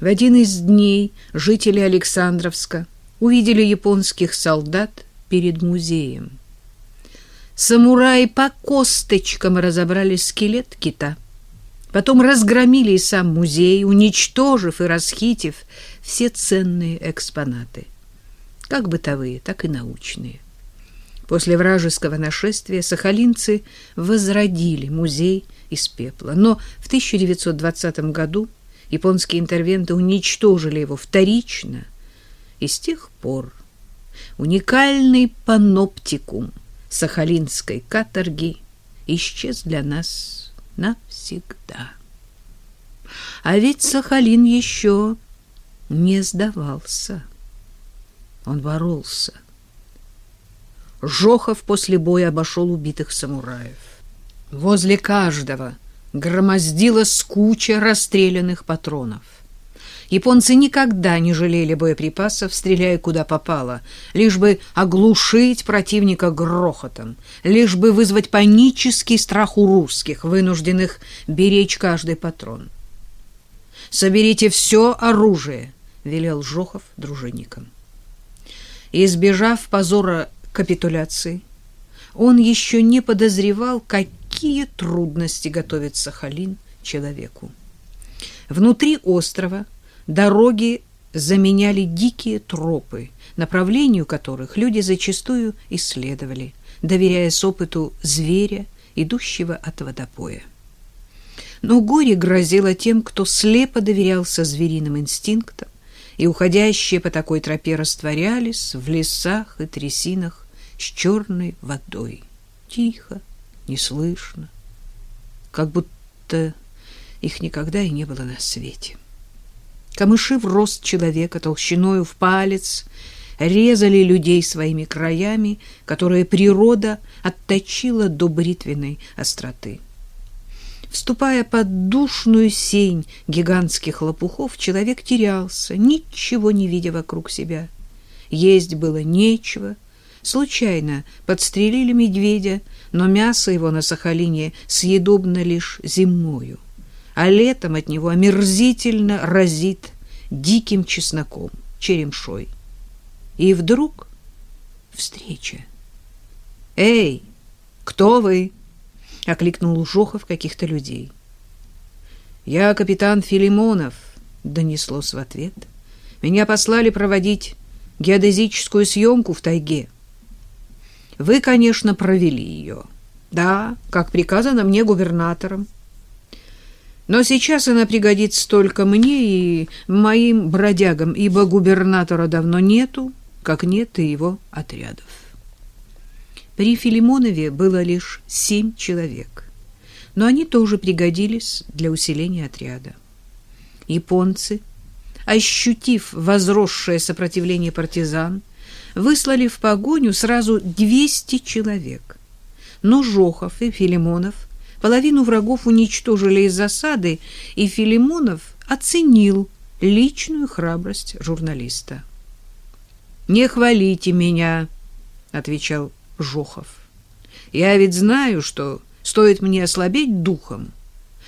В один из дней жители Александровска увидели японских солдат перед музеем. Самураи по косточкам разобрали скелет кита. Потом разгромили и сам музей, уничтожив и расхитив все ценные экспонаты, как бытовые, так и научные. После вражеского нашествия сахалинцы возродили музей из пепла, но в 1920 году японские интервенты уничтожили его вторично, и с тех пор уникальный паноптикум сахалинской каторги исчез для нас навсегда. А ведь Сахалин еще не сдавался. Он боролся. Жохов после боя обошел убитых самураев. Возле каждого громоздилась куча расстрелянных патронов. Японцы никогда не жалели боеприпасов, стреляя куда попало, лишь бы оглушить противника грохотом, лишь бы вызвать панический страх у русских, вынужденных беречь каждый патрон. «Соберите все оружие», — велел Жохов дружинникам. Избежав позора капитуляции, он еще не подозревал, какие трудности готовит Сахалин человеку. Внутри острова дороги заменяли дикие тропы, направлению которых люди зачастую исследовали, доверяясь опыту зверя, идущего от водопоя. Но горе грозило тем, кто слепо доверялся звериным инстинктам, и уходящие по такой тропе растворялись в лесах и трясинах с черной водой. Тихо, неслышно, как будто их никогда и не было на свете. Камыши в рост человека толщиною в палец резали людей своими краями, которые природа отточила до бритвенной остроты. Вступая под душную сень гигантских лопухов, человек терялся, ничего не видя вокруг себя. Есть было нечего. Случайно подстрелили медведя, но мясо его на Сахалине съедобно лишь зимою а летом от него омерзительно разит диким чесноком, черемшой. И вдруг встреча. «Эй, кто вы?» — окликнул Ужохов каких-то людей. «Я капитан Филимонов», — донеслось в ответ. «Меня послали проводить геодезическую съемку в тайге. Вы, конечно, провели ее. Да, как приказано мне губернатором. Но сейчас она пригодится только мне и моим бродягам, ибо губернатора давно нету, как нет и его отрядов. При Филимонове было лишь семь человек, но они тоже пригодились для усиления отряда. Японцы, ощутив возросшее сопротивление партизан, выслали в погоню сразу 200 человек. Но Жохов и Филимонов – Половину врагов уничтожили из засады, и Филимонов оценил личную храбрость журналиста. «Не хвалите меня», — отвечал Жохов. «Я ведь знаю, что стоит мне ослабеть духом.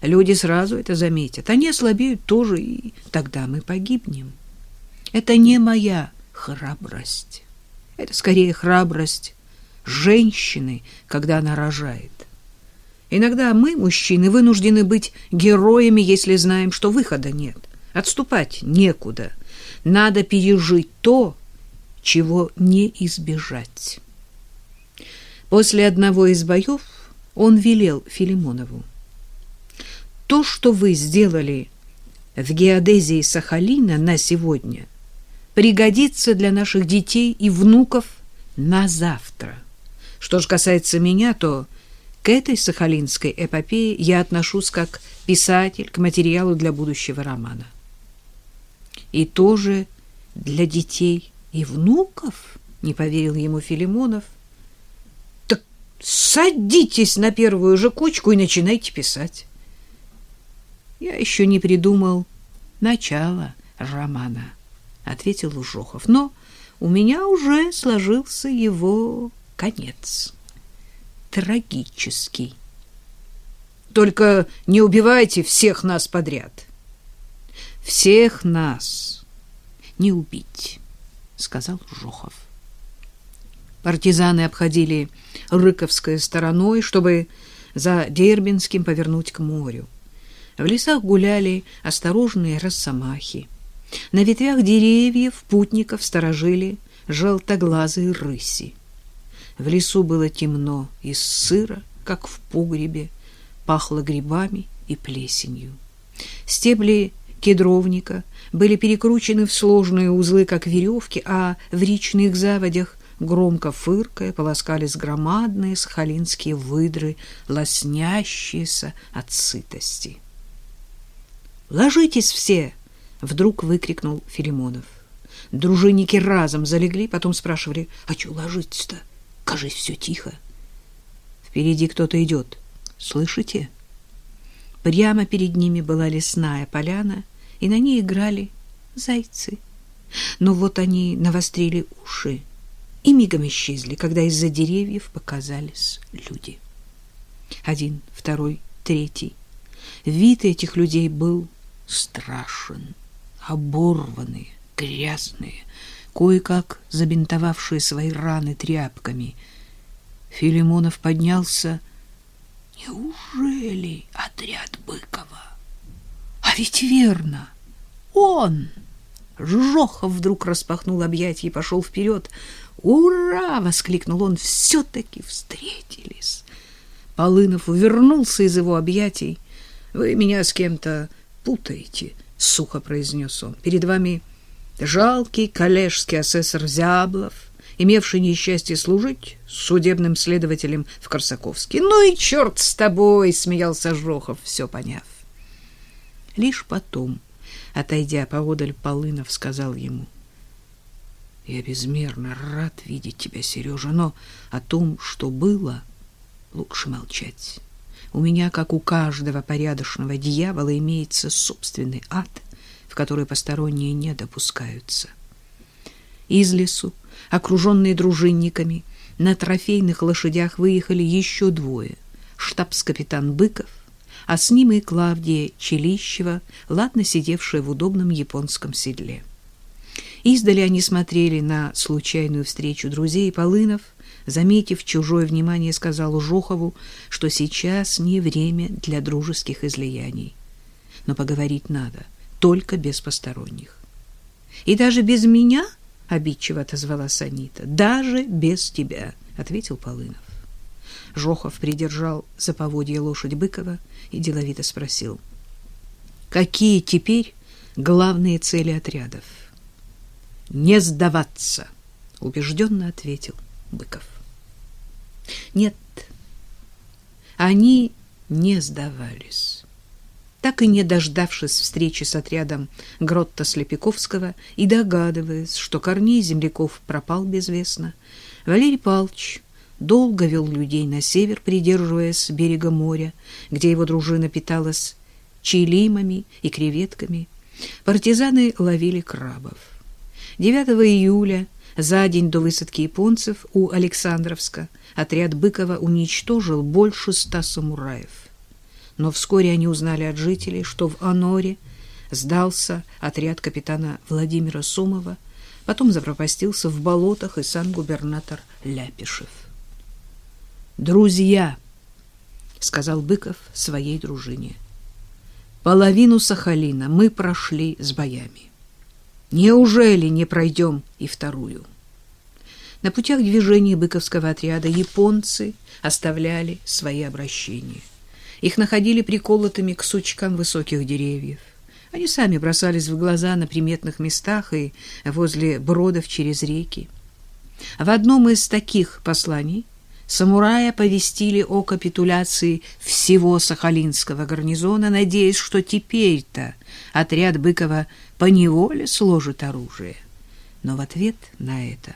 Люди сразу это заметят. Они ослабеют тоже, и тогда мы погибнем. Это не моя храбрость. Это скорее храбрость женщины, когда она рожает. Иногда мы, мужчины, вынуждены быть героями, если знаем, что выхода нет. Отступать некуда. Надо пережить то, чего не избежать. После одного из боев он велел Филимонову. То, что вы сделали в геодезии Сахалина на сегодня, пригодится для наших детей и внуков на завтра. Что же касается меня, то к этой сахалинской эпопее я отношусь как писатель к материалу для будущего романа. И тоже для детей и внуков, не поверил ему Филимонов. Так садитесь на первую же кучку и начинайте писать. Я еще не придумал начала романа, ответил Ужохов. Но у меня уже сложился его конец трагический. Только не убивайте всех нас подряд. всех нас не убить, сказал Жохов. Партизаны обходили Рыковской стороной, чтобы за Дербинским повернуть к морю. В лесах гуляли осторожные росомахи. На ветвях деревьев путников сторожили желтоглазые рыси. В лесу было темно и сыро, как в погребе, пахло грибами и плесенью. Стебли кедровника были перекручены в сложные узлы, как веревки, а в речных заводях громко фыркая, полоскались громадные сахалинские выдры, лоснящиеся от сытости. «Ложитесь все!» — вдруг выкрикнул Филимонов. Дружинники разом залегли, потом спрашивали, «А что ложитесь-то? Кажись, все тихо». «Впереди кто-то идет. Слышите?» Прямо перед ними была лесная поляна, и на ней играли зайцы. Но вот они навострили уши и мигом исчезли, когда из-за деревьев показались люди. Один, второй, третий. Вид этих людей был страшен. Оборванные, грязные, кое-как забинтовавшие свои раны тряпками. Филимонов поднялся. Неужели отряд Быкова? А ведь верно, он! Жохов вдруг распахнул объятия и пошел вперед. «Ура!» — воскликнул он. «Все-таки встретились!» Полынов увернулся из его объятий. «Вы меня с кем-то путаете», — сухо произнес он. «Перед вами жалкий коллежский асессор Зяблов, имевший несчастье служить судебным следователем в Корсаковске. «Ну и черт с тобой!» — смеялся Жохов, все поняв. Лишь потом, отойдя поодаль, Полынов сказал ему — я безмерно рад видеть тебя, Сережа, но о том, что было, лучше молчать. У меня, как у каждого порядочного дьявола, имеется собственный ад, в который посторонние не допускаются. Из лесу, окруженные дружинниками, на трофейных лошадях выехали еще двое. Штабс-капитан Быков, а с ним и Клавдия Челищева, ладно сидевшая в удобном японском седле. Издали они смотрели на случайную встречу друзей, Полынов, заметив чужое внимание, сказал Жохову, что сейчас не время для дружеских излияний. Но поговорить надо, только без посторонних. «И даже без меня?» — обидчиво отозвалась Анита. «Даже без тебя», — ответил Полынов. Жохов придержал за поводья лошадь Быкова и деловито спросил. «Какие теперь главные цели отрядов?» не сдаваться, убежденно ответил Быков. Нет, они не сдавались. Так и не дождавшись встречи с отрядом Гротта Слепиковского и догадываясь, что Корней земляков пропал безвестно, Валерий Павлович долго вел людей на север, придерживаясь берега моря, где его дружина питалась чилимами и креветками. Партизаны ловили крабов. 9 июля, за день до высадки японцев у Александровска, отряд Быкова уничтожил больше ста самураев. Но вскоре они узнали от жителей, что в Аноре сдался отряд капитана Владимира Сомова, потом запропастился в болотах и сам губернатор Ляпишев. «Друзья!» — сказал Быков своей дружине. «Половину Сахалина мы прошли с боями. Неужели не пройдем и вторую? На путях движения быковского отряда японцы оставляли свои обращения. Их находили приколотыми к сучкам высоких деревьев. Они сами бросались в глаза на приметных местах и возле бродов через реки. В одном из таких посланий самурая повестили о капитуляции всего Сахалинского гарнизона, надеясь, что теперь-то отряд Быкова поневоле сложит оружие. Но в ответ на это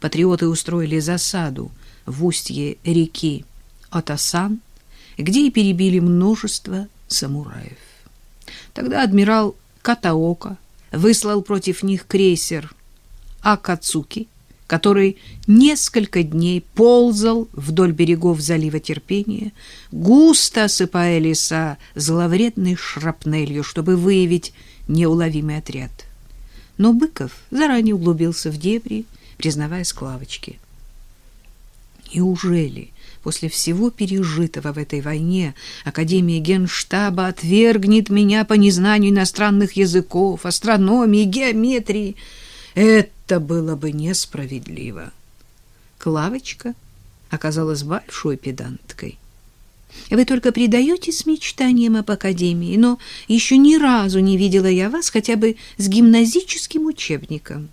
патриоты устроили засаду в устье реки Отасан, где и перебили множество самураев. Тогда адмирал Катаока выслал против них крейсер Акацуки, который несколько дней ползал вдоль берегов залива Терпения, густо осыпая леса зловредной шрапнелью, чтобы выявить неуловимый отряд. Но Быков заранее углубился в дебри, признавая склавочки. Неужели после всего пережитого в этой войне Академия Генштаба отвергнет меня по незнанию иностранных языков, астрономии, геометрии? Это было бы несправедливо. Клавочка оказалась большой педанткой. Вы только предаетесь мечтаниям об академии, но еще ни разу не видела я вас хотя бы с гимназическим учебником.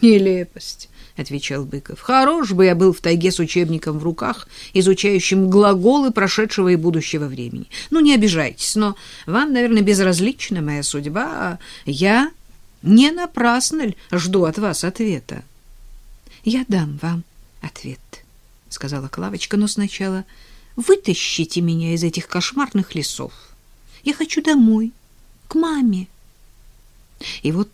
Нелепость, отвечал Быков. Хорош бы я был в тайге с учебником в руках, изучающим глаголы прошедшего и будущего времени. Ну не обижайтесь, но вам, наверное, безразлична моя судьба, а я не напрасно ли жду от вас ответа. Я дам вам ответ, сказала Клавочка, но сначала Вытащите меня из этих кошмарных лесов. Я хочу домой, к маме. И вот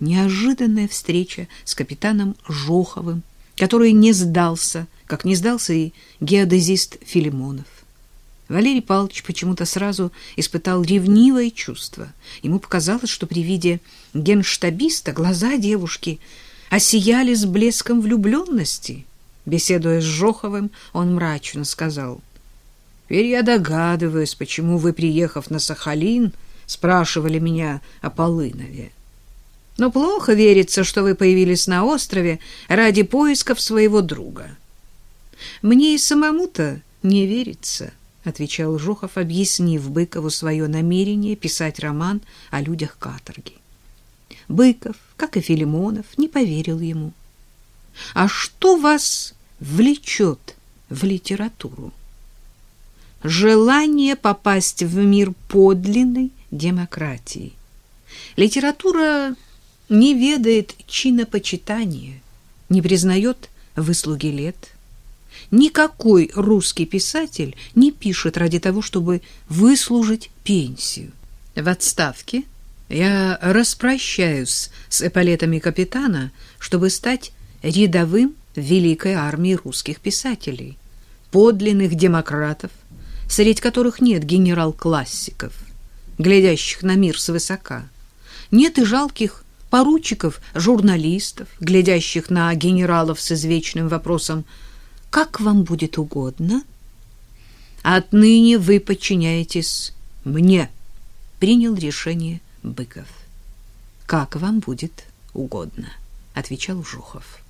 неожиданная встреча с капитаном Жоховым, который не сдался, как не сдался и геодезист Филимонов. Валерий Павлович почему-то сразу испытал ревнивое чувство. Ему показалось, что при виде генштабиста глаза девушки осияли с блеском влюбленности — Беседуя с Жоховым, он мрачно сказал, «Теперь я догадываюсь, почему вы, приехав на Сахалин, спрашивали меня о Полынове. Но плохо верится, что вы появились на острове ради поисков своего друга». «Мне и самому-то не верится», — отвечал Жохов, объяснив Быкову свое намерение писать роман о людях каторги. Быков, как и Филимонов, не поверил ему. А что вас влечет в литературу? Желание попасть в мир подлинной демократии. Литература не ведает чинопочитания, не признает выслуги лет. Никакой русский писатель не пишет ради того, чтобы выслужить пенсию. В отставке я распрощаюсь с эполетами капитана, чтобы стать рядовым великой армии русских писателей, подлинных демократов, среди которых нет генерал-классиков, глядящих на мир свысока, нет и жалких поручиков, журналистов, глядящих на генералов с извечным вопросом «Как вам будет угодно?» «Отныне вы подчиняетесь мне», — принял решение Быков. «Как вам будет угодно», — отвечал Жухов.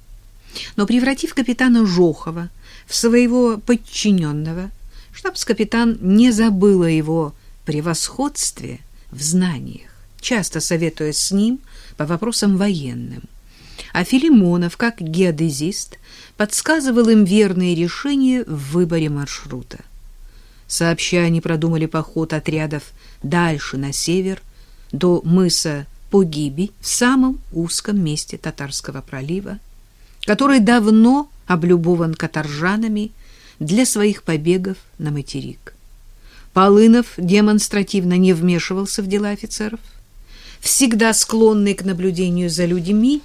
Но превратив капитана Жохова в своего подчиненного, штабс-капитан не забыл о его превосходстве в знаниях, часто советуясь с ним по вопросам военным. А Филимонов, как геодезист, подсказывал им верные решения в выборе маршрута. Сообща они продумали поход отрядов дальше на север, до мыса Погиби в самом узком месте Татарского пролива, который давно облюбован каторжанами для своих побегов на материк. Полынов демонстративно не вмешивался в дела офицеров, всегда склонный к наблюдению за людьми,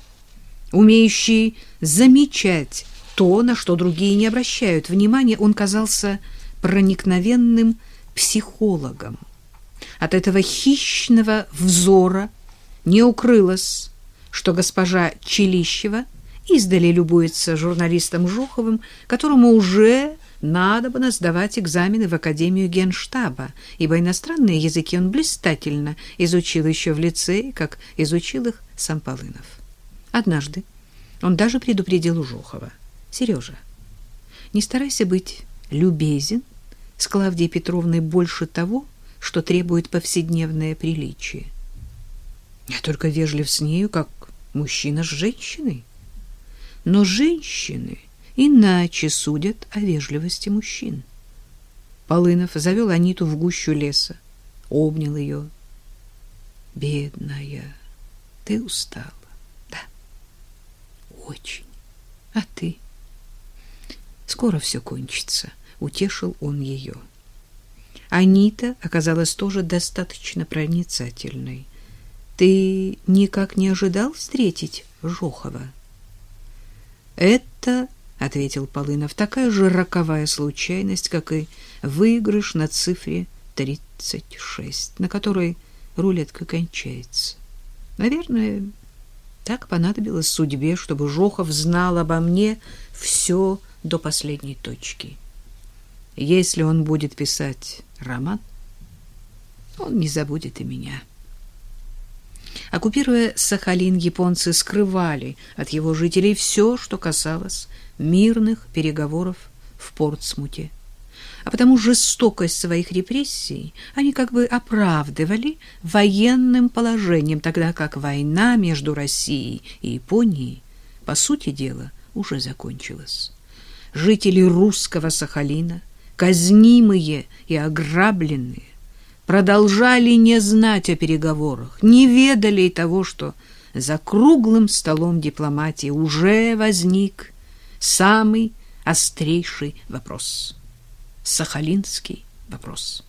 умеющий замечать то, на что другие не обращают внимания, он казался проникновенным психологом. От этого хищного взора не укрылось, что госпожа Челищева издали любуется журналистом Жуховым, которому уже надо бы сдавать экзамены в Академию Генштаба, ибо иностранные языки он блистательно изучил еще в лицее, как изучил их сам Полынов. Однажды он даже предупредил Жухова. «Сережа, не старайся быть любезен с Клавдией Петровной больше того, что требует повседневное приличие. Я только вежлив с нею, как мужчина с женщиной». Но женщины иначе судят о вежливости мужчин. Полынов завел Аниту в гущу леса, обнял ее. «Бедная, ты устала?» «Да, очень. А ты?» «Скоро все кончится», — утешил он ее. Анита оказалась тоже достаточно проницательной. «Ты никак не ожидал встретить Жохова?» Это, ответил Полынов, такая же роковая случайность, как и выигрыш на цифре 36, на которой рулетка кончается. Наверное, так понадобилось судьбе, чтобы Жохов знал обо мне все до последней точки. Если он будет писать роман, он не забудет и меня. Оккупируя Сахалин, японцы скрывали от его жителей все, что касалось мирных переговоров в Портсмуте. А потому жестокость своих репрессий они как бы оправдывали военным положением, тогда как война между Россией и Японией, по сути дела, уже закончилась. Жители русского Сахалина, казнимые и ограбленные, продолжали не знать о переговорах, не ведали и того, что за круглым столом дипломатии уже возник самый острейший вопрос. Сахалинский вопрос.